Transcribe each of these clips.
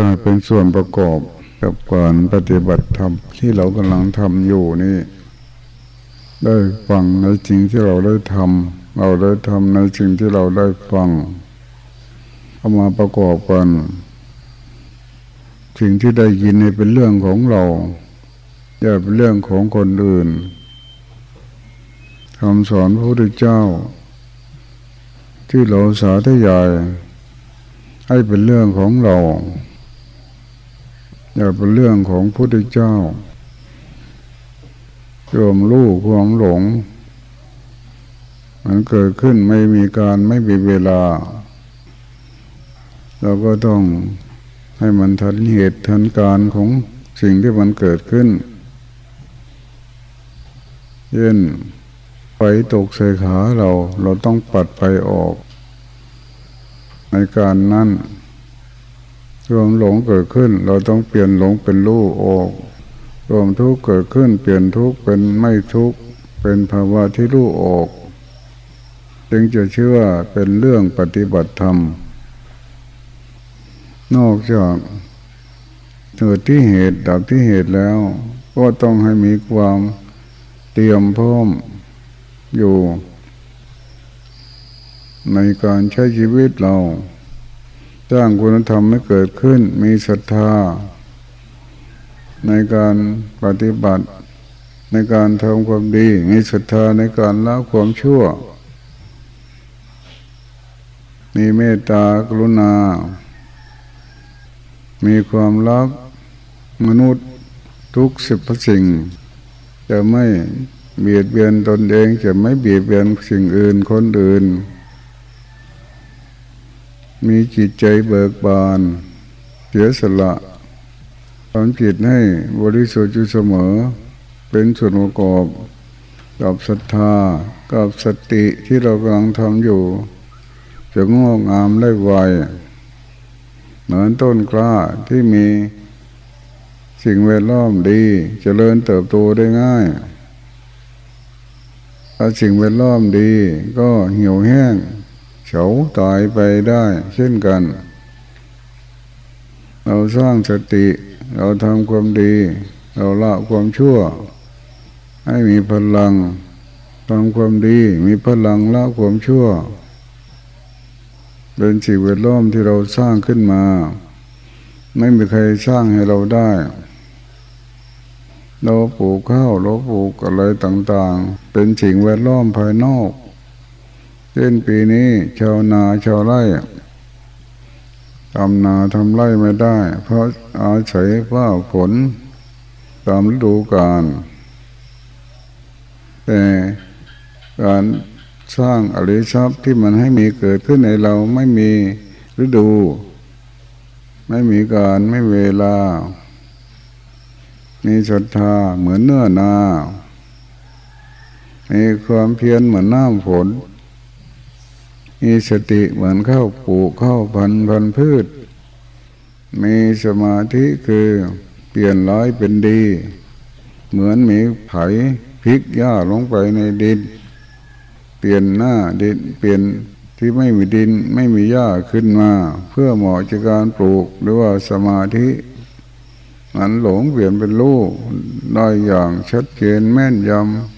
พื่อเป็นส่วนประกอบกับการปฏิบัติธรรมที่เรากำลังทำอยู่นี่ ได้ฟังในสิ่งที่เราได้ทำเราได้ทำในสิ่งที่เราได้ฟังเอามาประกอบกันสิ่งที่ได้ยินในเป็นเรื่องของเราอย่าเป็นเรื่องของคนอื่นคำสอนพระพุทธเจ้า ที่เราสาธยายให้เป็นเรื่องของเรา อย่าเป็นเรื่องของพระพุทธเจ้ารวมรู้ความหลง มันเกิดขึ้นไม่มีการไม่มีเวลา เราก็ต้องให้มันทันเหตุทันการของสิ่งที่มันเกิดขึ้น เช่นไฟตกใส่ขาเรา เราต้องปัดไฟออก ในการนั้น รวมหลงเกิดขึ้น เราต้องเปลี่ยนหลงเป็นรู้ออกรวมทุกข์เกิดขึ้นเปลี่ยนทุกข์เป็นไม่ทุกข์เป็นภาวะที่รู้ออก จึงจะเชื่อเป็นเรื่องปฏิบัติธรรม นอกจากเกิดที่เหตุดับที่เหตุแล้ว ก็ต้องให้มีความเตรียมพร้อมอยู่ ในการใช้ชีวิตเรา สร้างคุณธรรมให้เกิดขึ้น มีศรัทธา ในการปฏิบัติ ในการทำความดี มีศรัทธาในการละความชั่ว มีเมตตากรุณา มีความรักมนุษย์ทุกสิบสิ่ง จะไม่เบียดเบียนตนเอง จะไม่เบียดเบียนสิ่งอื่นคนอื่น มีจิตใจเบิกบานเสียสละทำจิตให้บริสุทธิ์อยู่เสมอ เป็นส่วนประกอบกับศรัทธากับสติที่เรากำลังทำอยู่ จะงอกงามได้ไวเหมือนต้นกล้าที่มีสิ่งแวดล้อมดีจเจริญเติบโตได้ง่าย ถ้าสิ่งแวดล้อมดีก็เหี่ยวแห้ง เฉาตายไปได้เช่นกัน เราสร้างสติ เราทำความดี เราละความชั่ว ให้มีพลังทำความดีมีพลังละความชั่ว เป็นสิ่งแวดล้อมที่เราสร้างขึ้นมา ไม่มีใครสร้างให้เราได้ เราปลูกข้าวเราปลูกอะไรต่างๆ เป็นสิ่งแวดล้อมภายนอก เช่นปีนี้ชาวนาชาวไร่ทำนาทำไร่ไม่ได้ เพราะอาศัยว่าฝนตามฤดูกาลแต่การสร้างอริยทรัพย์ที่มันให้มีเกิดขึ้นในเราไม่มีฤดู ไม่มีการไม่เวลา มีศรัทธาเหมือนเนื้อนา มีความเพียรเหมือนน้ำฝน มีสติเหมือนข้าวปลูกข้าวพันพันพืช มีสมาธิคือเปลี่ยนร้ายเป็นดี เหมือนมีไผ่พลิกหญ้าลงไปในดิน เปลี่ยนหน้าดินเปลี่ยนที่ไม่มีดินไม่มีหญ้าขึ้นมา เพื่อเหมาะจากการปลูกหรือว่าสมาธิมันหลงเปลี่ยนเป็นรู้ได้อย่างชัดเจนแม่นยำ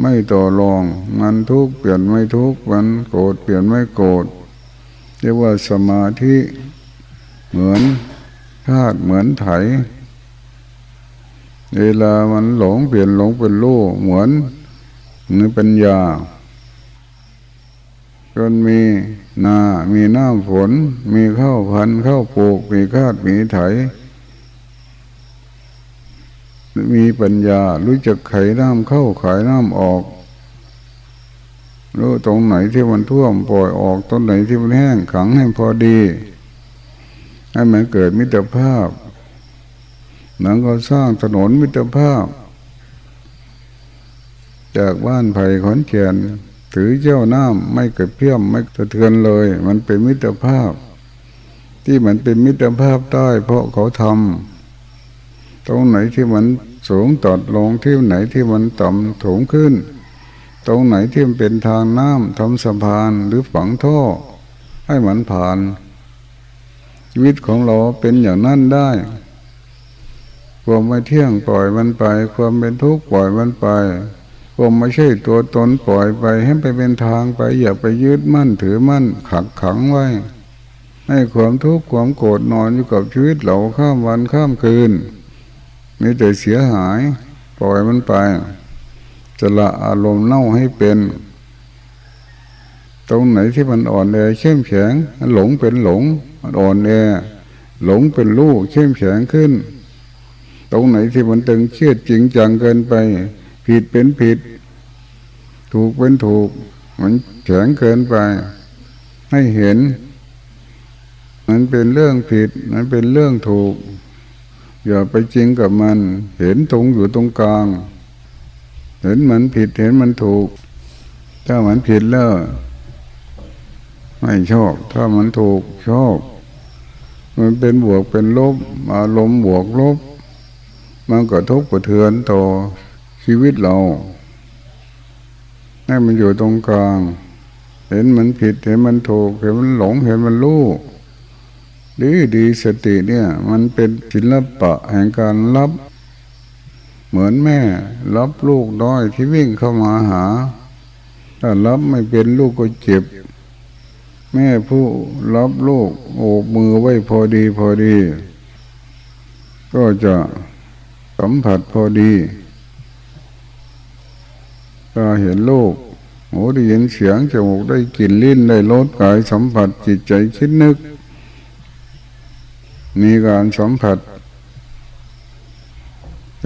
ไม่ต่อรอง มันทุกข์เปลี่ยนไม่ทุกข์มันโกรธเปลี่ยนไม่โกรธเรียกว่าสมาธิเหมือนธาตุเหมือนไถ เวลามันหลงเปลี่ยนหลงเป็นรู้เหมือนนื้อปัญญาจนมีนา มีน้ำฝน มีข้าวพันข้าวปลูก มีคาดมีไถ มีปัญญา รู้จักไขน้ำเข้าขายน้ำออก รู้ตรงไหนที่มันท่วมปล่อยออกตรงไหนที่มันแห้งขังให้พอดี ให้มันเกิดมิตรภาพนั้นก็สร้างถนนมิตรภาพ จากบ้านไผ่ขอนเขียนถือเจ้าน้ำไม่เกิดเพี้ยมไม่สะเทือนเลย มันเป็นมิตรภาพ ที่มันเป็นมิตรภาพได้เพราะเขาทำ ตรงไหนที่มันสูงตอดลงที่ไหนที่มันต่ำถงขึ้น ตรงไหนที่มันเป็นทางน้ำทำสะพานหรือฝังท่อ ให้มันผ่านชีวิตของเราเป็นอย่างนั้นได้ ความไม่เที่ยงปล่อยมันไป ความเป็นทุกข์ปล่อยมันไปความไม่ใช่ตัวตนปล่อยไปให้ไปเป็นทางไป อย่าไปยึดมั่นถือมั่นขักขังไว้ ให้ความทุกข์ความโกรธนอนอยู่กับชีวิตเราข้ามวันข้ามคืน มีแต่เสียหาย ปล่อยมันไปจะละอารมณ์เน่าให้เป็น ตรงไหนที่มันอ่อนแอเข้มแข็งหลงเป็นหลงอ่อนแอหลงเป็นลูกเข้มแข็งขึ้น ตรงไหนที่มันตึงเครียดจริงจังเกินไป ผิดเป็นผิด ถูกเป็นถูก มันแข็งเกินไป ให้เห็น มันเป็นเรื่องผิด มันเป็นเรื่องถูก อย่าไปจริงกับมัน เห็นตรงอยู่ตรงกลาง เห็นมันผิดเห็นมันถูก ถ้ามันผิดแล้ว ไม่ชอบ ถ้ามันถูกชอบ มันเป็นบวกเป็นลบอารมณ์บวกลบ มันก็ทุกกระเทือนต่อชีวิตเราให้มันอยู่ตรงกลาง เห็นมันผิดเห็นมันถูกเห็นมันหลงเห็นมันรู้ ดีดีสติเนี่ย มันเป็นศิลปะแห่งการรับ เหมือนแม่ รับลูกน้อยที่วิ่งเข้ามาหา ถ้ารับไม่เป็นลูกก็เจ็บ แม่ผู้รับลูกโอบมือไว้พอดีพอดี ก็จะสัมผัสพอดีตาเห็นลูกหูได้ยินเสียงจมูกได้กลิ่นลิ้นได้รสกายสัมผัสจิตใจคิดนึก มีการสัมผัส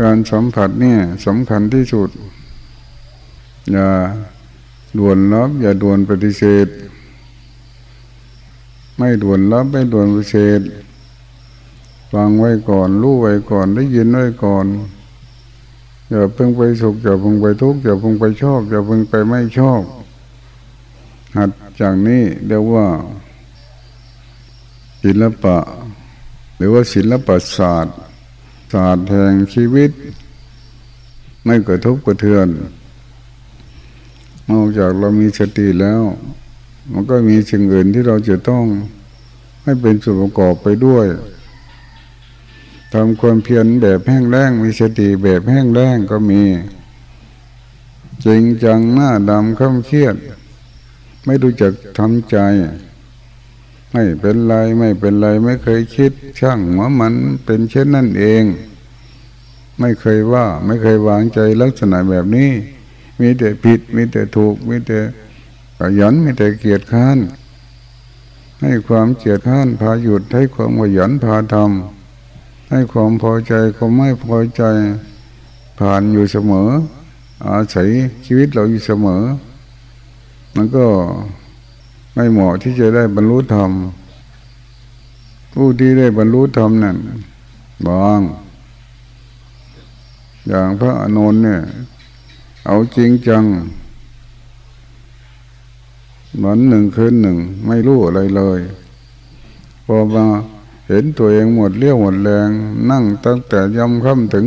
การสัมผัสเนี่ยสำคัญที่สุด อย่าด่วนรับอย่าด่วนปฏิเสธ ไม่ด่วนรับไม่ด่วนวิเศษฟังไว้ก่อน รู้ไว้ก่อนได้ยินไว้ก่อนอย่าเพิ่งไปสุขอย่าเพิ่งไปทุกข์อย่าเพิ่งไปชอบอย่าเพิ่งไปไม่ชอบ หัดจากนี้เรียกว่าศิลปะ หรือว่าศิลปศาสตร์ ศาสตร์แห่งชีวิต ไม่กระทบกระเทือนนอกจากเรามีสติแล้ว มันก็มีสิ่งอื่นที่เราจะต้องให้เป็นส่วนประกอบไปด้วยทำความเพียรแบบแห้งแล้งมีสติแบบแห้งแล้งก็มี จริงจังหน้าดำข้ามเครียด ไม่รู้จักทำใจ ไม่เป็นไรไม่เป็นไรไม่เคยคิด ช่างหัวมันเป็นเช่นนั่นเอง ไม่เคยว่าไม่เคยวางใจลักษณะแบบนี้ มีแต่ผิด มีแต่ถูก มีแต่ขยันม่แต่เกียรติค้านให้ความเกียรติค้านพาหยุดให้ความขยันพาทำให้ความพอใจความไม่พอใจผ่านอยู่เสมอ อาศัยชีวิตเราอยู่เสมอ มันก็ ไม่เหมาะที่จะได้บรรลุธรรม ผู้ที่ได้บรรลุธรรมนั่นบางอย่างพระอนุนเนี่ย เอาจริงจังวันหนึ่งคืนหนึ่ง ไม่รู้อะไรเลย พอมาเห็นตัวเองหมดเลี้ยวหมดแรง นั่งตั้งแต่ย่ำค่ำถึง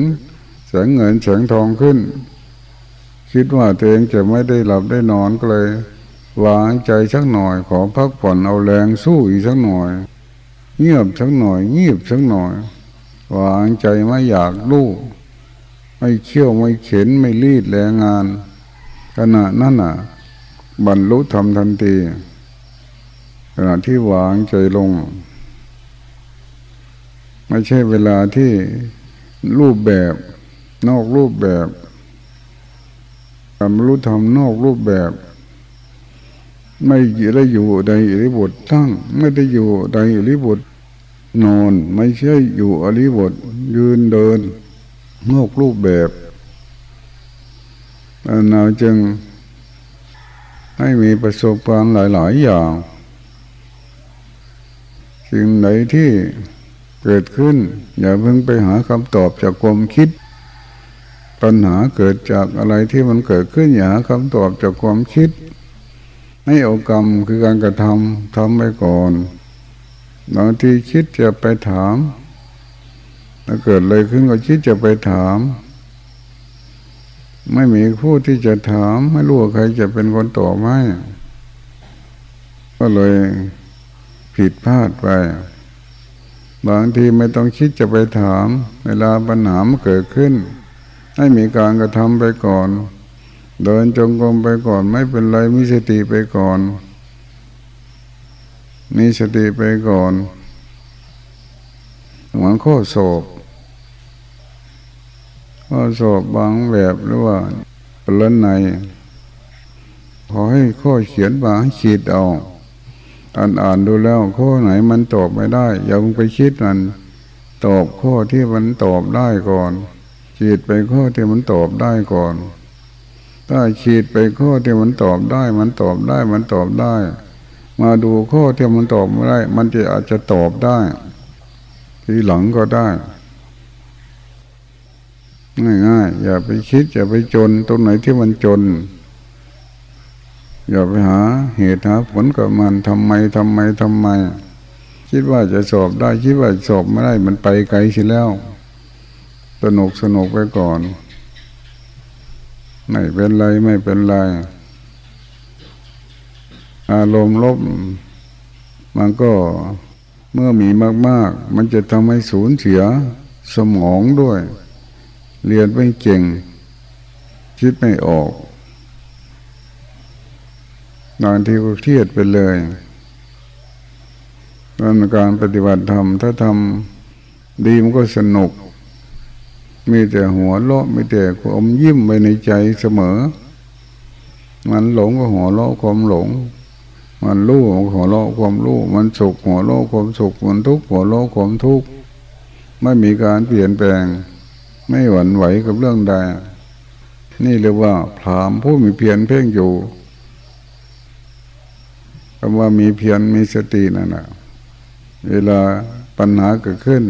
แสงเงินแสงทองขึ้น คิดว่าตัวเองจะไม่ได้หลับได้นอนก็เลย วางใจสักหน่อยขอพักผ่อนเอาแรงสู้อีกสักหน่อย เงียบสักหน่อย เงียบสักหน่อยวางใจไม่อยากรู้ไม่เขี่ยวไม่เข็นไม่รีดแรงงานขณะนั้นน่ะ บรรลุธรรมทันทีขณะที่วางใจลง ไม่ใช่เวลาที่รูปแบบ นอกรูปแบบบรรลุธรรมนอกรูปแบบ ไม่ได้อยู่ในอริบทตั้ง ไม่ได้อยู่ในอริบทนอนไม่ใช่อยู่อริบทยืนเดินนอกรูปแบบเราจึงให้มีประสบการณ์หลาย ๆ อย่างสิ่งไหนที่เกิดขึ้น อย่าเพิ่งไปหาคำตอบจากความคิด ปัญหาเกิดจากอะไรที่มันเกิดขึ้นอย่าหาคำตอบจากความคิด ให้เอากรรมคือการกระทำทำไปก่อนบางทีคิดจะไปถามถ้าเกิดอะไรขึ้นก็คิดจะไปถาม ไม่มีผู้ที่จะถาม ไม่รู้ว่าใครจะเป็นคนตอบให้ก็เลยผิดพลาดไป บางทีไม่ต้องคิดจะไปถาม เวลาปัญหามเกิดขึ้น ให้มีการกระทำไปก่อน เดินจงกรมไปก่อน ไม่เป็นไรมีสติไปก่อน มีสติไปก่อนหมือนข้อสอบข้อสอบบางแบบหรือว่าปรนในขอให้ข้อเขียนมาให้ขีดเอาอ่านอ่านดูแล้ว ข้อไหนมันตอบไม่ได้อย่าไปคิดมันตอบข้อที่มันตอบได้ก่อนขีดไปข้อที่มันตอบได้ก่อน ถ้าขีดไปข้อที่มันตอบได้ มันตอบได้ มันตอบได้ มาดูข้อที่มันตอบไม่ได้ มันจะอาจจะตอบได้ ทีหลังก็ได้ ง่ายๆอย่าไปคิด อย่าไปจน ตรงไหนที่มันจน อย่าไปหาเหตุหาผลกับมันทำไมทำไมทำไม คิดว่าจะสอบได้ คิดว่าสอบไม่ได้ มันไปไกลสิแล้ว สนุกสนุกไปก่อน ไม่เป็นไรไม่เป็นไร อารมณ์ลบ มันก็เมื่อมีมาก ๆ มันจะทำให้สูญเสียสมองด้วย เรียนไม่เก่ง คิดไม่ออกบางทีก็เครียดไปเลยการการปฏิบัติธรรมถ้าทำดีมันก็สนุก มีแต่หัวเราะมีแต่ความยิ้มไปในใจเสมอ มันหลงก็หัวเราะความหลง มันรู้หัวเราะความรู้ มันสุขหัวเราะความสุข มันทุกข์หัวเราะความทุกข์ ไม่มีการเปลี่ยนแปลง ไม่หวั่นไหวกับเรื่องใด นี่เรียกว่าพรามผู้มีเพียรเพ่งอยู่คำว่ามีเพียรมีสตินั่นแหะเวลาปัญหาเกิดขึ้น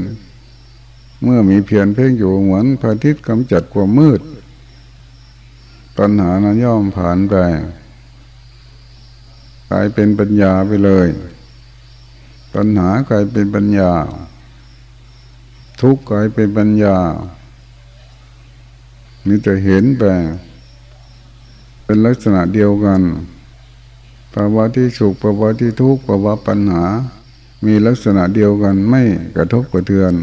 เมื่อมีเพียรเพ่งอยู่เหมือนพระอาทิตย์กำจัดความมืด ปัญหานั้นย่อมผ่านไปกลายเป็นปัญญาไปเลย ปัญหากลายเป็นปัญญา ทุกข์กลายเป็นปัญญามีแต่เห็นไปเป็นลักษณะเดียวกันภาวะที่สุขภาวะที่ทุกข์ภาวะปัญหา มีลักษณะเดียวกันไม่กระทบกระเทือน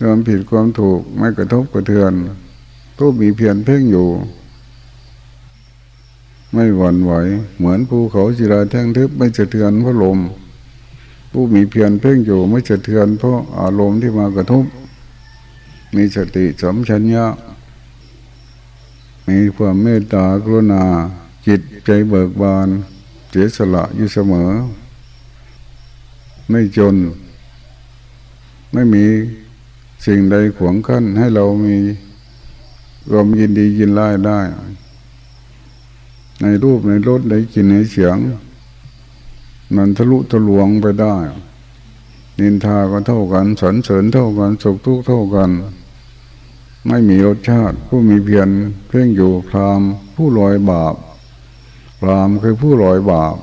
ความผิดความถูกไม่กระทบกระเทือนผู้มีเพียรเพ่งอยู่ ไม่หวั่นไหว เหมือนภูเขาจิราแท่งทึบไม่สะเทือนเพราะลม ผู้มีเพียรเพ่งอยู่ไม่สะเทือนเพราะอารมณ์ที่มากระทบ มีสติสมชัญญะมีความเมตตากรุณา จิตใจเบิกบาน เสียสละอยู่เสมอ ไม่จน ไม่มี สิ่งใดขวงกั้นให้เรามีความยินดียินไล่ได้ ในรูปในรสในกลิ่นในเสียง มันทะลุทะลวงไปได้ นินทาก็เท่ากันสนเสริญเท่ากันสุขทุกข์เท่ากัน ไม่มีรสชาติ ผู้มีเพียรเพ่งอยู่พรามผู้ลอยบาปพรามคือผู้ลอยบาป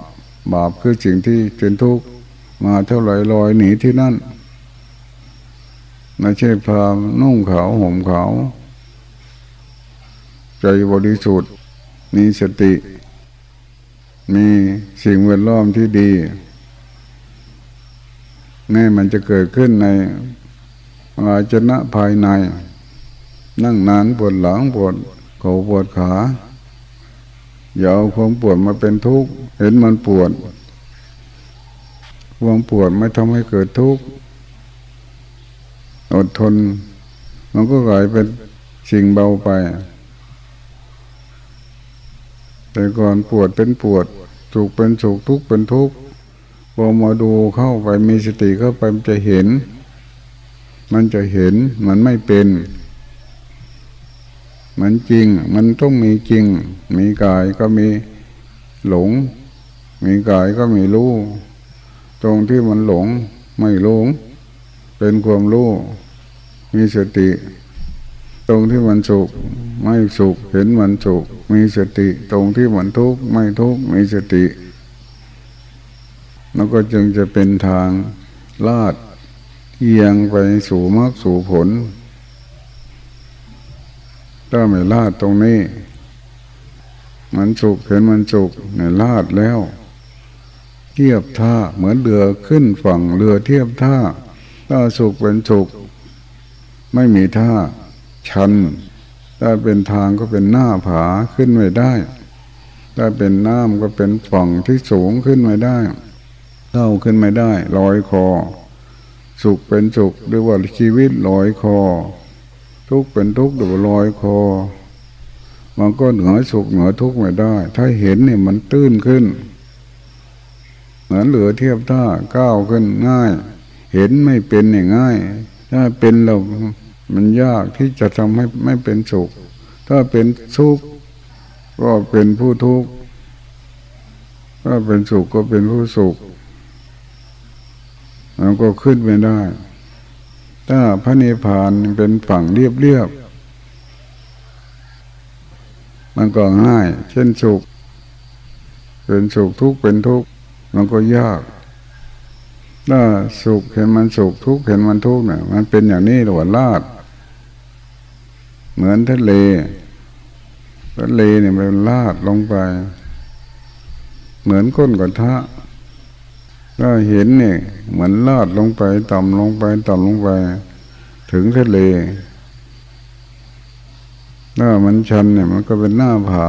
บาปคือสิ่งที่เป็นทุกข์มาเท่าไรลอยหนีที่นั่น ไม่ใช่พรามนุ่งขาวห่มขาว ใจบริสุทธิ์มีสติ มีสิ่งแวดล้อมที่ดี แม้มันจะเกิดขึ้นในอาจนะภายใน นั่งนานปวดหลังปวดเข่าปวดขาอย่าเอาความปวดมาเป็นทุกข์เห็นมันปวดความปวดไม่ทำให้เกิดทุกข์ อดทน มันก็กลายเป็นสิ่งเบาไป แต่ก่อนปวดเป็นปวดสุขเป็นสุขทุกข์เป็นทุกข์พอมาดูเข้าไปมีสติเข้าไปมันจะเห็น มันจะเห็นมันไม่เป็น มันจริง มันต้องมีจริง มีกายก็มีหลง มีกายก็มีรู้ ตรงที่มันหลงไม่หลง เป็นความรู้มีสติ ตรงที่มันสุขไม่สุขเห็นมันสุขมีสติ ตรงที่มันทุกข์ไม่ทุกข์มีสติแล้วก็จึงจะเป็นทางลาดเอียงไปสู่มรรคสู่ผล ถ้าไม่ลาดตรงนี้ มันสุกเห็นมันสุกในลาดแล้ว เทียบท่าเหมือนเรือขึ้นฝั่งเรือเทียบท่า ถ้าสุขเป็นสุขไม่มีท่าชัน ถ้าเป็นทางก็เป็นหน้าผาขึ้นไม่ได้ ถ้าเป็นน้ำก็เป็นฝั่งที่สูงขึ้นไม่ได้เท่าขึ้นไม่ได้ลอยคอ สุขเป็นสุขหรือว่าชีวิตลอยคอ ทุกเป็นทุกหรือลอยคอ มันก็เหนือสุขเหนือทุกไม่ได้ ถ้าเห็นเนี่ยมันตื้นขึ้น เหมือนเหลือเทียบท่าก้าวขึ้นง่าย เห็นไม่เป็นอย่างง่าย ถ้าเป็นเรา มันยากที่จะทำให้ไม่เป็นสุข ถ้าเป็นสุขก็เป็นผู้ทุกข์ ถ้าเป็นสุขก็เป็นผู้สุขมันก็ขึ้นไม่ได้ ถ้าพระนิพพานเป็นฝั่งเรียบเรียบ มันก็ง่าย เช่นสุข เป็นสุขทุกข์เป็นทุกข์ มันก็ยาก ถ้าสุขเห็นมันสุขทุกข์เห็นมันทุกข์เนี่ยมันเป็นอย่างนี้หลวลาด เหมือนทะเลทะเลเนี่ยมันลาดลงไป เหมือนก้นกระทะถ้าเห็นเนี่ยเหมือนลาดลงไปต่ำลงไปต่ำลงไป ถึงทะเลถ้ามันชันเนี่ยมันก็เป็นหน้าผา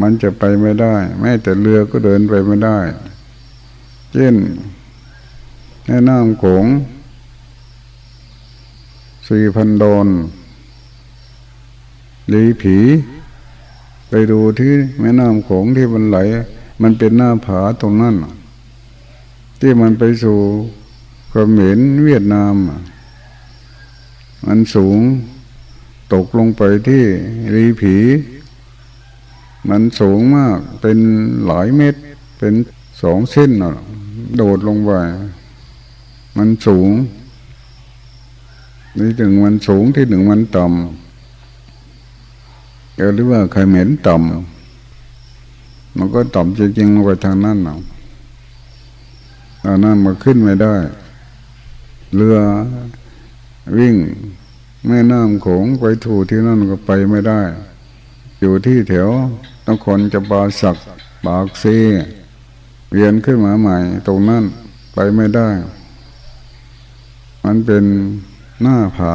มันจะไปไม่ได้ แม้แต่เรือก็เดินไปไม่ได้ เช่น แม่น้ำโขงสี่พันโดนลีผี ไปดูที่แม่น้ำโขงที่มันไหล มันเป็นหน้าผาตรงนั้น ที่มันไปสู่เขมรเวียดนาม มันสูงตกลงไปที่รีผี มันสูงมากเป็นหลายเมตร เป็นสองเส้นโดดลงไป มันสูงนี่ถึงมันสูงที่หนึ่งมันต่ำหรือว่าใครเหม็นต่ำมันก็ต่ำจริงๆลงไปทางนั้นเนาะอันนั้นมาขึ้นไม่ได้ เรือวิ่งแม่น้ำโขงไปถูที่นั่นก็ไปไม่ได้ อยู่ที่แถวนครจะบาสักปากเซเรียนขึ้นมาใหม่ ตรงนั้นไปไม่ได้ มันเป็นหน้าผา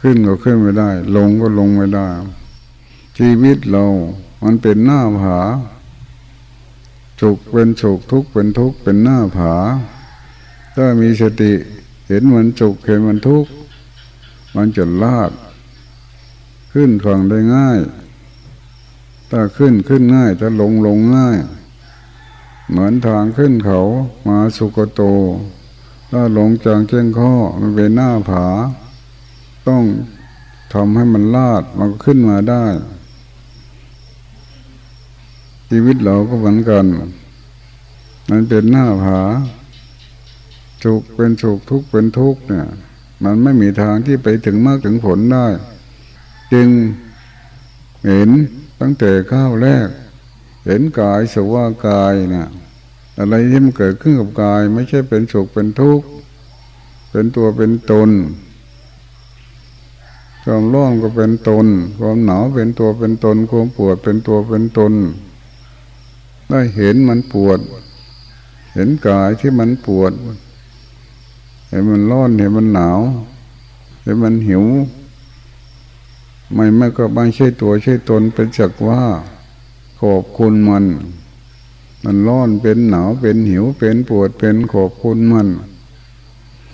ขึ้นก็ขึ้นไม่ได้ ลงก็ลงไม่ได้ ชีวิตเรา มันเป็นหน้าผาสุขเป็นสุขทุกข์เป็นทุกข์เป็นหน้าผา ถ้ามีสติเห็นมันสุขเห็นมันทุกข์มันจะลาด ขึ้นฝั่งได้ง่าย ถ้าขึ้นขึ้นง่ายถ้าลงลงง่าย เหมือนทางขึ้นเขามาสุกโต ถ้าหลงจางเจ้งข้อมันเป็นหน้าผา ต้องทำให้มันลาดมันก็ขึ้นมาได้ ชีวิตเราก็เหมือนกันมันเป็นหน้าผาสุขเป็นสุขทุกข์เป็นทุกข์เนี่ย มันไม่มีทางที่ไปถึงมากถึงผลได้ จึงเห็นตั้งแต่ข้าวแรก เห็นกายสว่ากายเนี่ย อะไรที่มันเกิดขึ้นกับกาย ไม่ใช่เป็นสุขเป็นทุกข์เป็นตัวเป็นตนความร้อนก็เป็นตน ความหนาวเป็นตัวเป็นตน ความปวดเป็นตัวเป็นตน ได้เห็นมันปวด เห็นกายที่มันปวด เห็นมันร้อนเห็นมันหนาว เห็นมันหิว ไม่ไม่ก็ไม่ใช่ตัวใช่ตนเป็นจักว่า ขอบคุณมัน มันร้อนเป็นหนาวเป็นหิวเป็นปวดเป็นขอบคุณมัน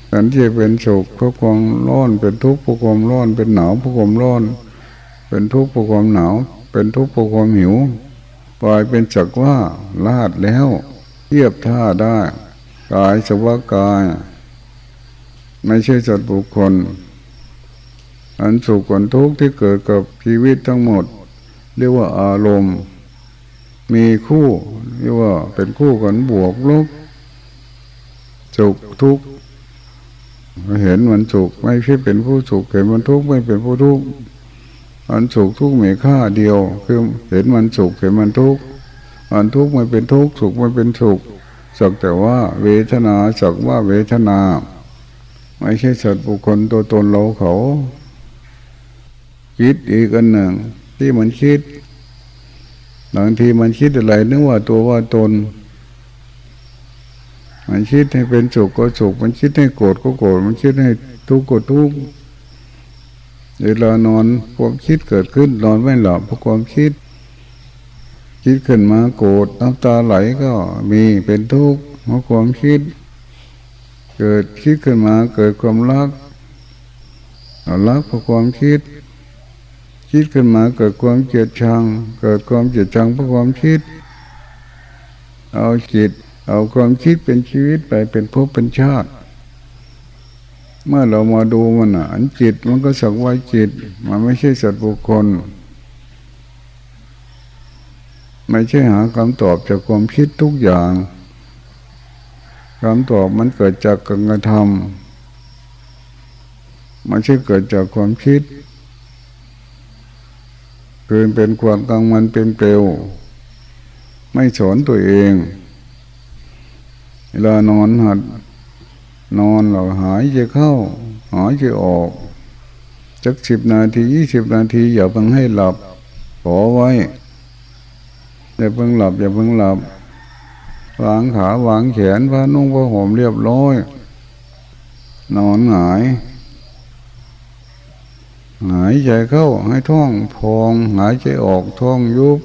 แต่ที่เป็นโศกเพราะความร้อนเป็นทุกข์เพราะความร้อนเป็นหนาวเพราะความร้อน เป็นทุกข์เพราะความหนาว เป็นทุกข์เพราะความหิวปล่อยเป็นจักว่าลาดแล้วเทียบท่าได้กายสวากาย ไม่ใช่สัตบุคคล อันสุขคนทุกข์ที่เกิดกับชีวิตทั้งหมด เรียกว่าอารมณ์ มีคู่ เรียกว่าเป็นคู่กันบวกลบสุขทุกข์เห็นมันสุขไม่ใช่เป็นผู้สุขเห็นมันทุกข์ไม่เป็นผู้ทุกข์มันสุขทุกข์มีค่าเดียว คือเห็นมันสุขเห็นมันทุกข์มันทุกข์มันเป็นทุกข์สุขมันเป็นสุขสักแต่ว่าเวทนาสักว่าเวทนา ไม่ใช่สัตว์บุคคลตัวตนเราเขา คิดอีกอันหนึ่ง ที่มันคิด บางทีมันคิดอะไรนึกว่าตัวว่าตน มันคิดให้เป็นสุขก็สุข มันคิดให้โกรธก็โกรธ มันคิดให้ทุกข์ก็ทุกข์เวลานอนความคิดเกิดขึ้นนอนไม่หลับเพราะความคิด คิดขึ้นมาโกรธน้ำตาไหลก็มีเป็นทุกข์เพราะความคิด เกิดคิดขึ้นมาเกิดความรักรักเพราะความคิด คิดขึ้นมาเกิดความเกลียดชัง เกิดความเกลียดชังเพราะความคิด เอาจิต เอาความคิดเป็นชีวิตไปเป็นภพเป็นชาติ เมื่อเรามาดูมันอะอันจิตมันก็สักว่าจิต มันไม่ใช่สัตว์บุคคล ไม่ใช่หาคำตอบจากความคิดทุกอย่างคำตอบมันเกิดจากการกระทำไม่ใช่เกิดจากความคิด คือเป็นความกลางมันเป็นเปลว ไม่สอนตัวเองเวลานอนหัด นอนเราหายใจเข้า หายใจออกสักสิบนาทียี่สิบนาทีอย่าเพิ่งให้หลับขอไว้อย่าเพิ่งหลับอย่าเพิ่งหลับวางขาวางแขนผ้านุ่งผ้าห่มเรียบร้อย นอนหงาย หายใจเข้าให้ท้องพอง หายใจออกท้องยุบ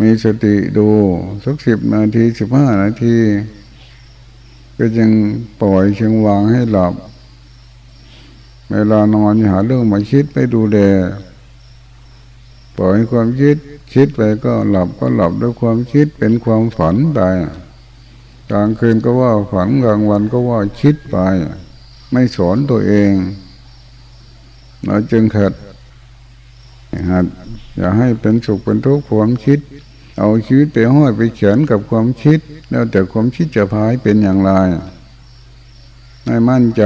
มีสติดูสักสิบนาทีสิบห้านาที ก็ยังปล่อยเชิงวางให้หลับ เวลานอนหาเรื่องมาคิดไปดูแลปล่อยความคิดคิดไปก็หลับก็หลับด้วยความคิดเป็นความฝันไปกลางคืนก็ว่าฝันกลางวันก็ว่าคิดไป ไม่สอนตัวเอง เราจึงขัดหัดอย่าให้เป็นสุขเป็นทุกข์ความคิด เอาชีวิตไปห้อยไปเขียนกับความคิด แล้วแต่ความคิดจะพายเป็นอย่างไรไม่มั่นใจ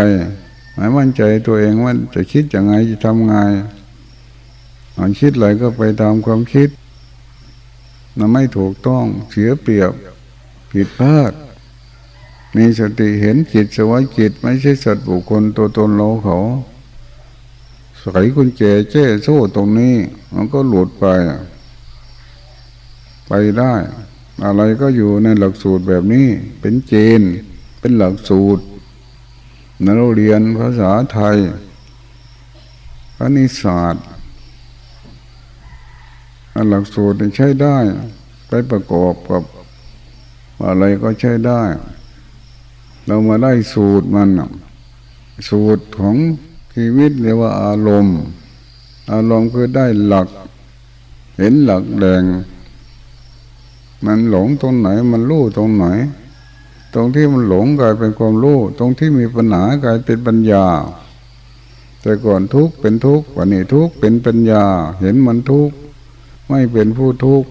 ไม่มั่นใจตัวเองว่าจะคิดอย่างไงจะทำไงอันคิดอะไรก็ไปตามความคิดมันไม่ถูกต้องเสียเปรียบผิดพลาดมีสติเห็นจิตสวายจิตไม่ใช่สัตว์บุคคลตัวตนเราเขา ใส่กุญแจเจ้โซ่ตรงนี้ มันก็หลุดไป ไปได้ อะไรก็อยู่ในหลักสูตรแบบนี้ เป็นเจน เป็นหลักสูตรนเราเรียนภาษาไทยคณิตศาสตร์หลักสูตรใช้ได้ ไปประกอบกับอะไรก็ใช้ได้ เรามาได้สูตรมัน สูตรของ ชีวิตเรียกว่าอารมณ์ อารมณ์คือได้หลัก เห็นหลักแดง มันหลงตรงไหน มันรู้ตรงไหน ตรงที่มันหลงกลายเป็นความรู้ ตรงที่มีปัญหากลายเป็นปัญญา แต่ก่อนทุกข์เป็นทุกข์วันนี้ทุกข์เป็นปัญญา เห็นมันทุกข์ไม่เป็นผู้ทุกข์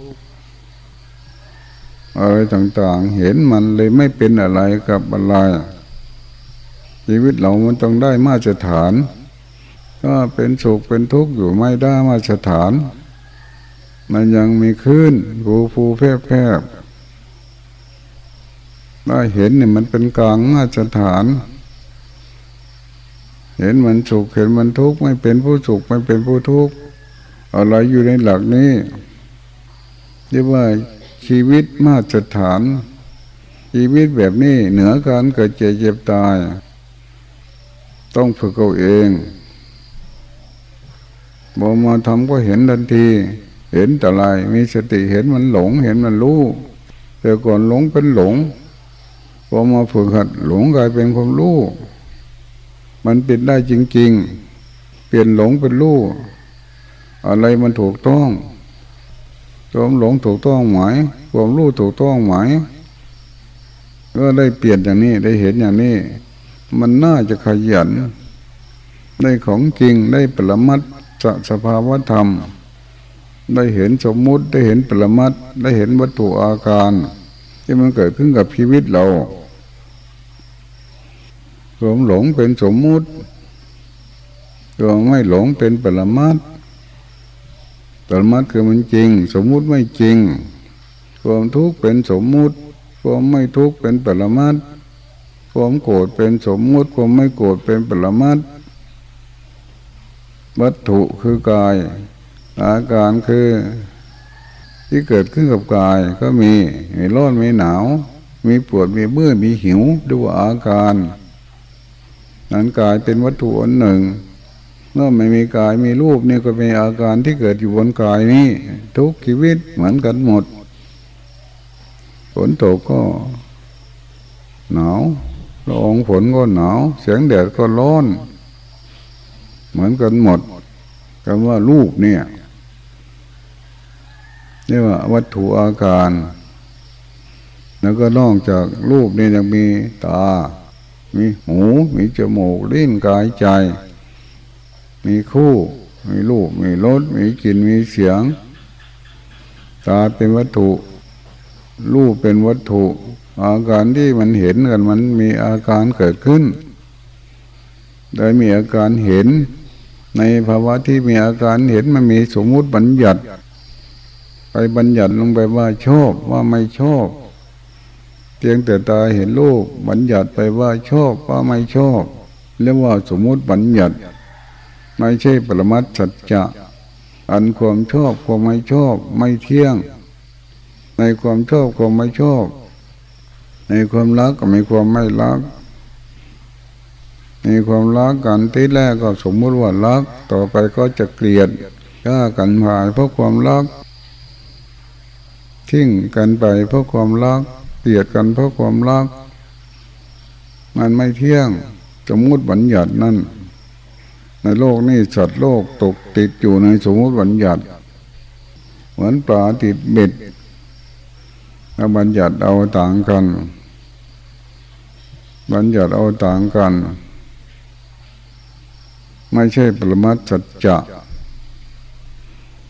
อะไรต่างๆ เห็นมันเลยไม่เป็นอะไรกับอะไร ชีวิตเรามันต้องได้มาตรฐาน ก็เป็นสุขเป็นทุกข์อยู่ไม่ได้มาตรฐาน มันยังมีขึ้นภูภูแพบแพบได้เห็นเนี่ยมันเป็นกลางมาตรฐาน เห็นมันสุขเห็นมันทุกข์ไม่เป็นผู้สุขไม่เป็นผู้ทุกข์อะไรอยู่ในหลักนี้เรียกว่าชีวิตมาตรฐาน ชีวิตแบบนี้เหนือการเกิดเจ็บเจ็บตาย ต้องฝึกเอาเองบอมาทำก็เห็นทันที เห็นแต่ไร มีสติเห็นมันหลง เห็นมันรู้แต่ก่อนหลงเป็นหลงพอมาฝึกหัดหลงกลายเป็นความรู้มันเป็นได้จริง ๆ เปลี่ยนหลงเป็นรู้อะไรมันถูกต้องความหลงถูกต้องไหมความรู้ถูกต้องไหมก็ได้เปลี่ยนอย่างนี้ได้เห็นอย่างนี้ มันน่าจะขยัน ได้ของจริงได้ปรมัตสภาวธรรม ได้เห็นสมมุติได้เห็นปรมัตได้เห็นวัตถุอาการ ที่มันเกิดขึ้นกับชีวิตเราสมหลงเป็นสมมุติตัวไม่หลงเป็นปรมัตปรมัตคือมันจริง สมมุติไม่จริง ความทุกข์เป็นสมมุติ ความไม่ทุกข์เป็นปรมัต ความโกรธเป็นสมมุติความไม่โกรธเป็นปรมัตวัตถุคือกายอาการคือที่เกิดขึ้นกับกายก็มีมีร้อนมีหนาว มีปวดมีเมื่อยมีหิวดูอาการนั้นกายเป็นวัตถุอันหนึ่งเมื่อไม่มีกายมีรูปนี่ก็เป็นอาการที่เกิดอยู่บนกายนี้ทุกชีวิตเหมือนกันหมดฝนตกก็หนาว ละอองฝนก็หนาว เสียงแดดก็ร้อน เหมือนกันหมดคำว่ารูปเนี่ยเรียกว่าวัตถุอาการ แล้วก็นอกจากรูปนี่ยังมีตา มีหู มีจมูกลิ้นกายใจ มีคู่ มีรูป มีรส มีกลิ่น มีเสียง ตาเป็นวัตถุ รูปเป็นวัตถุ อาการที่มันเห็นกันมันมีอาการเกิดขึ้น โดยมีอาการเห็น ในภาวะที่มีอาการเห็นมันมีสมมุติบัญญัติ ไปบัญญัติลงไปว่าชอบว่าไม่ชอบเพียงแต่ตาเห็นรูปบัญญัติไปว่าชอบว่าไม่ชอบเรียกว่าสมมุติบัญญัติ ไม่ใช่ปรมัตสัจจะอันความชอบความไม่ชอบไม่เที่ยง ในความชอบความไม่ชอบ ในความรักก็มีความไม่รักในความรักกันที่แรกก็สมมุติว่ารัก ต่อไปก็จะเกลียดก้ากันผ่ายเพราะความรักทิ้งกันไปเพราะความรักเกลียดกันเพราะความรัก มันไม่เที่ยงสมมติบัญญัตินั่น ในโลกนี้สัตว์โลกตกติดอยู่ในสมมติบัญญัติ เหมือนปลาติดเบ็ดบัญญัติเอาต่างกัน บัญญัติเอาต่างกัน ไม่ใช่ปรมัตสัจจะ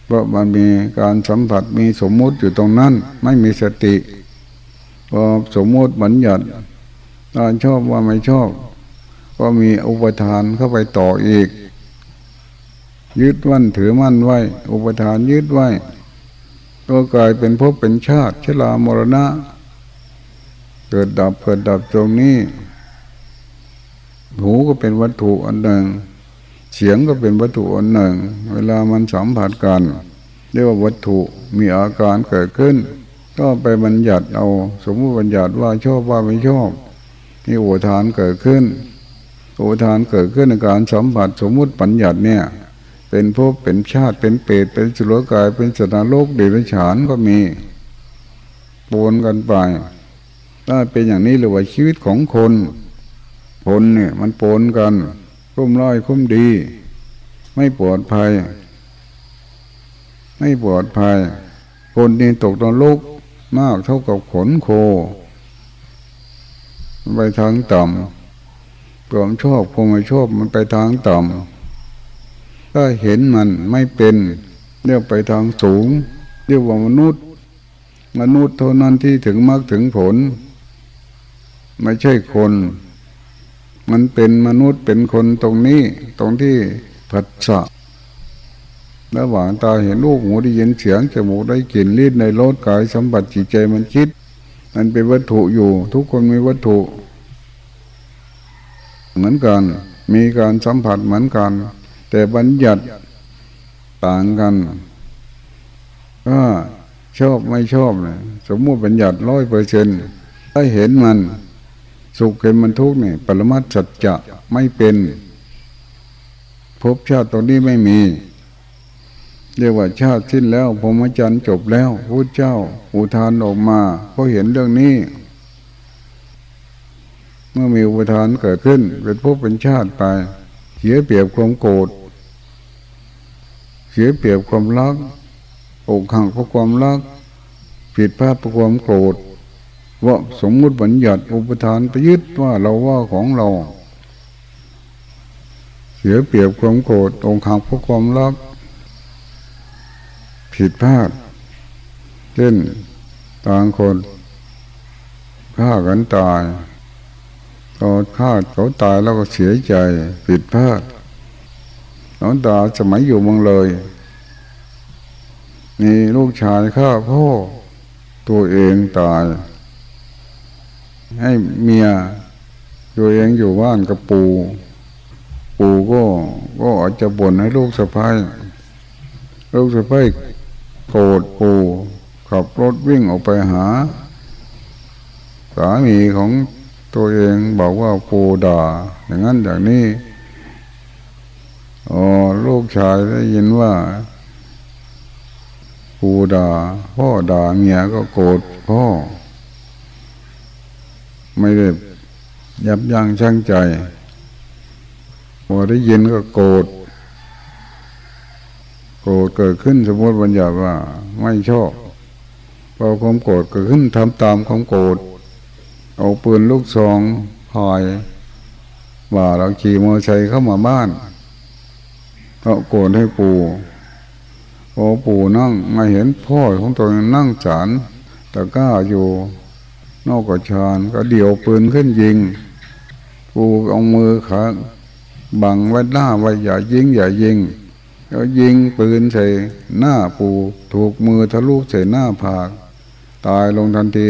เพราะมันมีการสัมผัสมีสมมุติอยู่ตรงนั้น ไม่มีสติพอสมมุติบัญญัติตาชอบว่าไม่ชอบ ก็มีอุปทานเข้าไปต่ออีก ยึดมั่นถือมั่นไว้ อุปทานยึดไว้ ก็กลายเป็นภพเป็นชาติชรามรณะ เกิดดับเกิดดับตรงนี้ หูก็เป็นวัตถุอันหนึ่ง เสียงก็เป็นวัตถุอันหนึ่ง เวลามันสัมผัสกัน เรียกว่าวัตถุมีอาการเกิดขึ้น ก็ไปบัญญัติเอา สมมติบัญญัติว่าชอบว่าไม่ชอบมีโอทานเกิดขึ้น โอทานเกิดขึ้นในการสัมผัสสมมุติปัญญัติเนี่ย เป็นภพเป็นชาติเป็นเปรตเป็นสุรกายเป็นสตาโลกเดรัจฉานก็มีปนกันไป ถ้าเป็นอย่างนี้หรือว่าชีวิตของคนคนเนี่ยมันปนกัน คุ้มร้อยคุ้มดี ไม่ปลอดภัย ไม่ปลอดภัย คนนี้ตกตนลุกมากเท่ากับขนโค ไปทางต่ำความชอบความไม่ชอบมันไปทางต่ำถ้าเห็นมันไม่เป็นเรียกไปทางสูง เรียกว่ามนุษย์ มนุษย์เท่านั้นที่ถึงมากถึงผล ไม่ใช่คน มันเป็นมนุษย์เป็นคนตรงนี้ ตรงที่ผัสสะระหว่างตาเห็นลูกหูได้ยินเสียงจมูกได้กลิ่นลิ้นในรสกายสัมผัสจิตใจมันคิด มันเป็นวัตถุอยู่ ทุกคนมีวัตถุ เหมือนกัน มีการสัมผัสเหมือนกัน แต่บัญญัติต่างกันก็ชอบไม่ชอบเลยสมมติบัญญัติร้อยเปอร์เซ็นต์ถ้าเห็นมัน สุขเห็นมันทุกข์เนี่ยปรมัตสัจจะไม่เป็นภพชาติตรงนี้ไม่มี เรียกว่าชาติสิ้นแล้วพรหมจรรย์จบแล้วพระเจ้า อุทานออกมาเพราะเห็นเรื่องนี้ เมื่อมีอุทานเกิดขึ้น เป็นภพเป็นชาติไป เสียเปรียบความโกรธเสียเปรียบความรักอกหักเพราะความรักผิดพลาดเพราะความโกรธ ว่าสมมุติบัญญัติอุปทานไปยึดว่าเราว่าของเรา เสียเปรียบความโกรธองค์ขังพราะความรักผิดพลาดเช่นต่างคนฆ่ากันตายตอนฆ่าเขาตายแล้วก็เสียใจผิดพลาดน้องตาสมัยอยู่เมืองเลยมีลูกชายฆ่าพ่อตัวเองตาย ให้เมียตัวเองอยู่บ้านกับปู่ปู่ก็ก็อาจจะบ่นให้ลูกสะพ้ายลูกสะพ้ายโกรธปู่ขับรถวิ่งออกไปหา สามีของตัวเองบอกว่าปูด่า อย่างนั้นอย่างนี้อ๋อลูกชายได้ยินว่าปูด่าพ่อด่าเมียก็โกรธพ่อ ไม่ได้ยับยั้งชั่งใจ พอได้ยินก็โกรธ โกรธเกิดขึ้นสมมติบัญญัติว่า ไม่ชอบพอความโกรธเกิดขึ้นทำตามความโกรธ เอาปืนลูกซองพายว่าเราขี่มอเตอร์ไซค์เข้ามาบ้านเราโกรธให้ปู่พอปู่นั่งมาเห็นพ่อของตัวนั่งจานตะก้าอยู่ นอกกระชานก็เดี่ยวปืนขึ้นยิงปูเอามือขาบังไว้หน้าไว้อย่ายิงอย่ายิงแล้วยิงปืนใส่หน้าปูถูกมือทะลุใส่หน้าผาก ตายลงทันที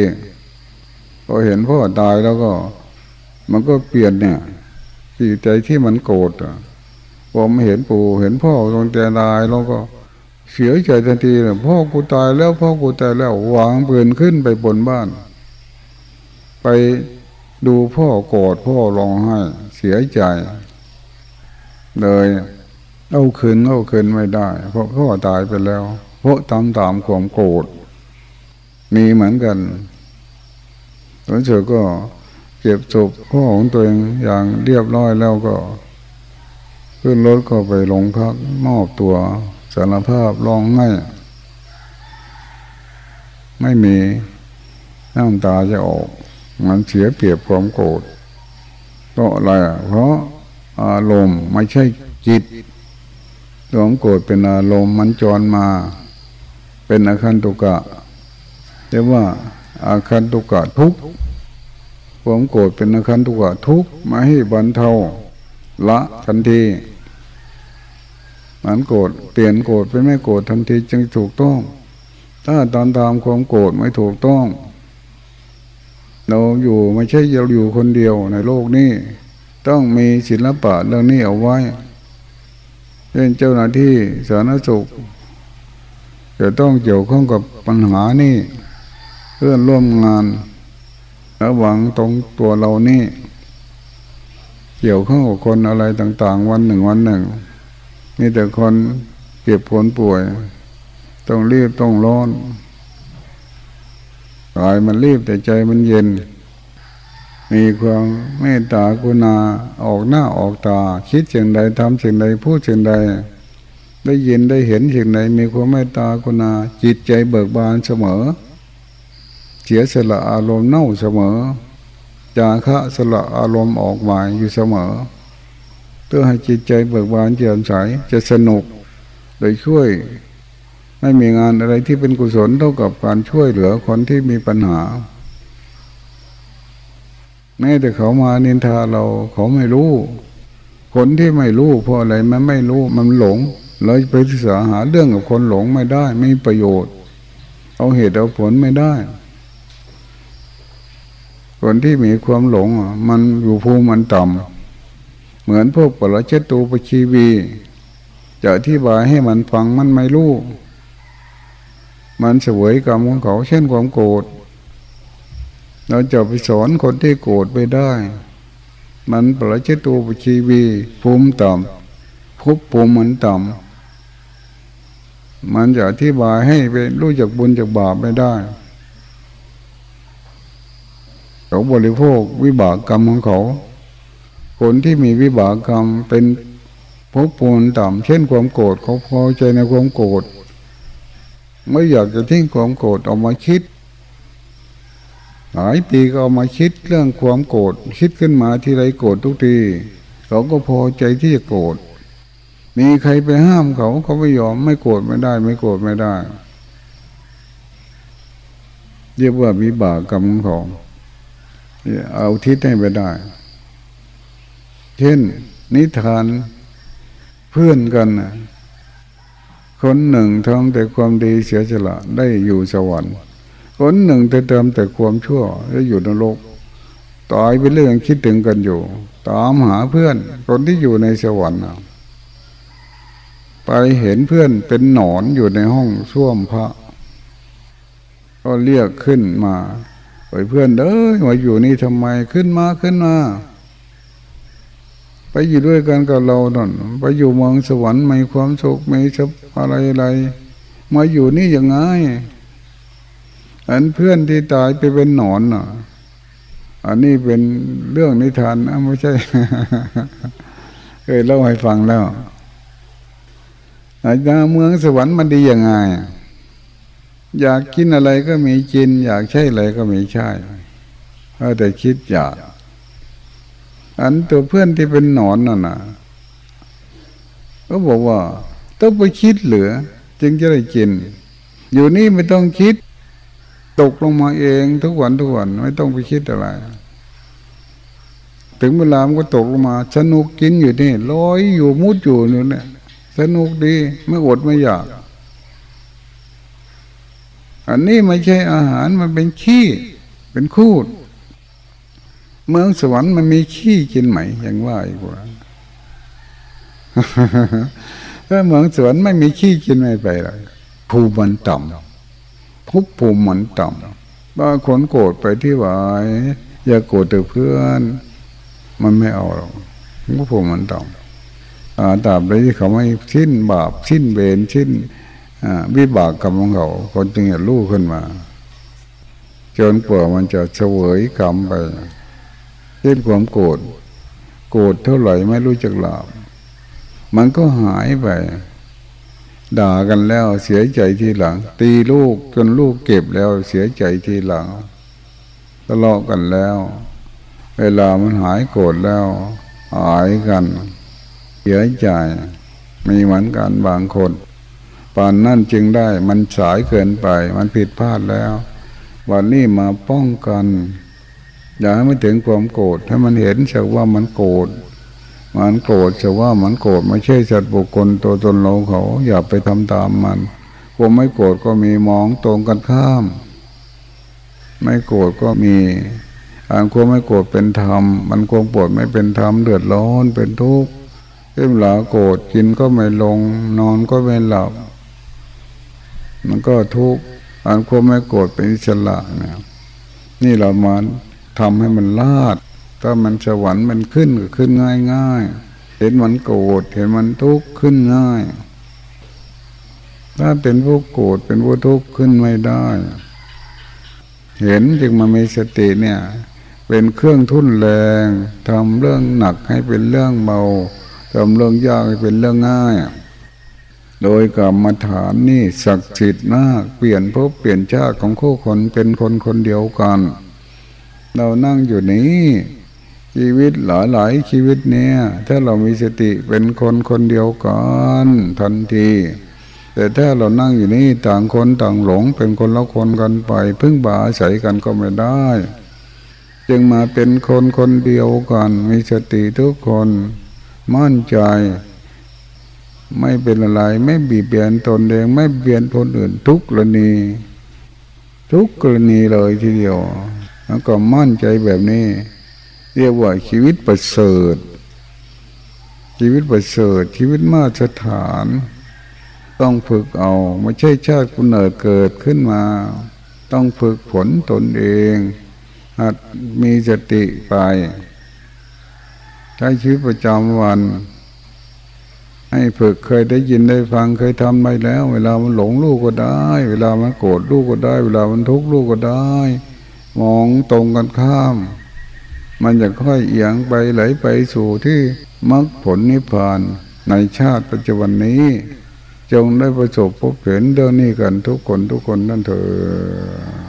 พอเห็นพ่อตายแล้วก็ มันก็เปลี่ยนเนี่ยจิตใจที่มันโกรธอะพอมาเห็นปู่เห็นพ่อลงแต่ตายแล้วก็เสียใจทันทีเลยพ่อกูตายแล้วพ่อกูตายแล้ววางปืนขึ้นไปบนบ้าน ไปดูพ่อโกรธพ่อร้องไห้เสียใจ เลยเอาคืนเอาคืนไม่ได้ เพราะพ่อตายไปแล้ว เพราะตามตามความโกรธมีเหมือนกันหลวงเฉยก็เก็บศพพ่อของตัวเองอย่างเรียบร้อยแล้วก็ขึ้นรถก็ไปลงพักมอบตัวสารภาพร้องไห้ไม่มีน้ำตาจะออก มันเสียเปรียบความโกรธเพราะอะไรเพราะอารมณ์ไม่ใช่จิตความโกรธเป็นอารมณ์มันจรมา เป็นอาคันตุกะเรียกว่าอาคันตุกะทุกความโกรธเป็นอาคันตุกะทุกมาให้บรรเทาละทันทีมันโกรธเปลี่ยนโกรธเป็นไม่โกรธทันทีจึงถูกต้อง ถ้าตามตามความโกรธไม่ถูกต้อง เราอยู่ไม่ใช่เราอยู่คนเดียวในโลกนี้ ต้องมีศิลปะเรื่องนี้เอาไว้เป็นเจ้าหน้าที่สาธารณสุขจะต้องเกี่ยวข้องกับปัญหานี่เพื่อนร่วมงานระหวังตรงตัวเรานี่ เกี่ยวข้องกับคนอะไรต่าง ๆ วันหนึ่งวันหนึ่งมีแต่คนเก็บผลป่วย ต้องรีบต้องร้อน กายมันรีบแต่ใจมันเย็น มีความเมตตากรุณาออกหน้าออกตา คิดสิ่งใดทำสิ่งใดพูดสิ่งใด ได้ยินได้เห็นสิ่งใดมีความเมตตากรุณาจิตใจเบิกบานเสมอ เสียสละอารมณ์เน่าเสมอจาคะสละอารมณ์ออกมาอยู่เสมอเพื่อให้จิตใจเบิกบานเจียมใสจะสนุกโดยช่วย ไม่มีงานอะไรที่เป็นกุศลเท่ากับการช่วยเหลือคนที่มีปัญหาแม้แต่เขามานินทาเราเขาไม่รู้ คนที่ไม่รู้เพราะอะไรมันไม่รู้มันหลงเราไปศึกษาหาเรื่องกับคนหลงไม่ได้ ไม่ประโยชน์ เอาเหตุเอาผลไม่ได้ คนที่มีความหลงมันอยู่ภูมิมันต่ำเหมือนพวกปรเจตูปชีวี จะอธิบายให้มันฟังมันไม่รู้ มันเสวยกรรมของเขา เช่นความโกรธเราจะไปสอนคนที่โกรธไปได้ มันปราชิตูปชีวีภูมิต่ำภพภูมิมันต่ำมันจะอธิบายให้ไปรู้จักบุญจากบาปไม่ได้เขาบริโภควิบากกรรมของเขา คนที่มีวิบากกรรมเป็นภพภูมิต่ำเช่นความโกรธเขาพอใจในความโกรธ ไม่อยากจะทิ้งความโกรธออกมาคิด หลายปีก็เอามาคิดเรื่องความโกรธคิดขึ้นมาที่ไรโกรธทุกทีเขาก็พอใจที่จะโกรธมีใครไปห้ามเขาเขาไม่ยอมไม่โกรธไม่ได้ ไม่โกรธไม่ได้ เรียกว่ามีบากกรรมของเอาทิศให้ไปได้ เช่น นิทานเพื่อนกัน คนหนึ่งทำแต่ความดีเสียสละได้อยู่สวรรค์ คนหนึ่งแต่เติมแต่ความชั่วแล้อยู่ในโลกตายเป็นเรื่องคิดถึงกันอยู่ ตามหาเพื่อน คนที่อยู่ในสวรรค์ไปเห็นเพื่อนเป็นหนอนอยู่ในห้องส้วมพระ ก็เรียกขึ้นมาไปเพื่อนเด้อมาอยู่นี่ทำไมขึ้นมาขึ้นมา ไปอยู่ด้วยกันกับเราหน่อยไปอยู่เมืองสวรรค์มีความสุขมีชอะไรอะไรมาอยู่นี่ยังไงอันเพื่อนที่ตายไปเป็นหนอนน่ะอันนี้เป็นเรื่องนิทานนะไม่ใช่เคยเล่าให้ฟังแล้วอาจารย์เมืองสวรรค์มันดียังไง อยากกินอะไรก็มีกิน อยากใช้อะไรก็มีใช้เอาแต่คิดอยาก อันตัวเพื่อนที่เป็นหนอนน่ะนะก็บอกว่า ต้องไปคิดเหลือ จึงจะได้กิน อยู่นี่ไม่ต้องคิด ตกลงมาเองทุกวันทุกวันไม่ต้องไปคิดอะไร ถึงเวลามันก็ตกลงมาสนุกกินอยู่นี่ลอยอยู่มุดอยู่นี่เนี่ยสนุกดีไม่อดไม่อยาก อันนี้ไม่ใช่อาหารมันเป็นขี้ เป็นคูด เมืองสวรรค์มันมีขี้กินไหมอย่างว่าอีกว่าถ้าเมืองสวรรค์ไม่มีขี้กินไม่ไปเลยภูมิมันต่ำทุกภูมิมันต่ำบางคนโกรธไปที่วายอย่าโกรธเพื่อน มันไม่เอาหรอกภูมิมันต่ำอาตราบใดที่เขาไม่สิ้นบาปสิ้นเวรสิ้นวิบากกรรมของเขา คนจึงจะรู้ขึ้นมา จนกว่ามันจะเฉวยกรรมไป ช่นความโกรธโกรธเท่าไหร่ไม่รู้จักลาบมันก็หายไป ด่ากันแล้วเสียใจทีหลัง ตีลูกจนลูกเก็บแล้วเสียใจทีหลังทะเลาะกันแล้ว เวลามันหายโกรธแล้ว หายกันเสียใจมีเหมือนกันบางคนปานนั่นจึงได้มันสายเกินไป มันผิดพลาดแล้ว วันนี้มาป้องกัน อย่าให้มันถึงความโกรธให้มันเห็นเสียว่ามันโกรธมันโกรธเสียว่ามันโกรธไม่ใช่สัตว์บุคคลตัวตนเราเขา อย่าไปทำตามมันความไม่โกรธก็มีมองตรงกันข้าม ไม่โกรธก็มีอันความไม่โกรธเป็นธรรม มันความโกรธไม่เป็นธรรมเดือดร้อนเป็นทุกข์เวลาโกรธกินก็ไม่ลง นอนก็ไม่หลับ มันก็ทุกข์อันความไม่โกรธเป็นอิสระนะนี่เรามา ทำให้มันลาด ถ้ามันสวรรค์มันขึ้นก็ขึ้นง่ายง่ายเห็นมันโกรธเห็นมันทุกข์ขึ้นง่าย ถ้าเป็นผู้โกรธเป็นผู้ทุกข์ขึ้นไม่ได้ เห็นจึงมามีสติเนี่ย เป็นเครื่องทุ่นแรงทำเรื่องหนักให้เป็นเรื่องเบาทำเรื่องยากให้เป็นเรื่องง่าย โดยกรรมฐานนี่ศักดิ์สิทธิ์มาก เปลี่ยนภพเปลี่ยนชาติของคู่คนเป็นคนคนเดียวกัน เรานั่งอยู่นี้ชีวิตหลายหลายชีวิตเนี่ย ถ้าเรามีสติเป็นคนคนเดียวกันทันที แต่ถ้าเรานั่งอยู่นี่ต่างคนต่างหลงเป็นคนละคนกันไป พึ่งบาอาศัยกันก็ไม่ได้ จึงมาเป็นคนคนเดียวกัน มีสติทุกคนมั่นใจไม่เป็นอะไร ไม่บีบเบียนตนเองไม่เบียนคนอื่นทุกกรณี ทุกกรณีเลยทีเดียว แล้วก็มั่นใจแบบนี้ เรียกว่าชีวิตประเสริฐ ชีวิตประเสริฐ ชีวิตมาตรฐาน ต้องฝึกเอาไม่ใช่ชาติกุเนิดเกิดขึ้นมา ต้องฝึกฝนตนเองหัดมีสติไปใช้ชีวิตประจำวัน ให้ฝึกเคยได้ยินได้ฟังเคยทำไปแล้ว เวลามันหลงลูกก็ได้ เวลามันโกรธลูกก็ได้ เวลามันทุกข์ลูกก็ได้ มองตรงกันข้าม มันจะค่อยเอียงไปไหลไปสู่ที่มรรคผลนิพพานในชาติปัจจุบันนี้ จงได้ประสบพบเห็นเรื่องนี้กันทุกคนทุกคนนั่นเถอะ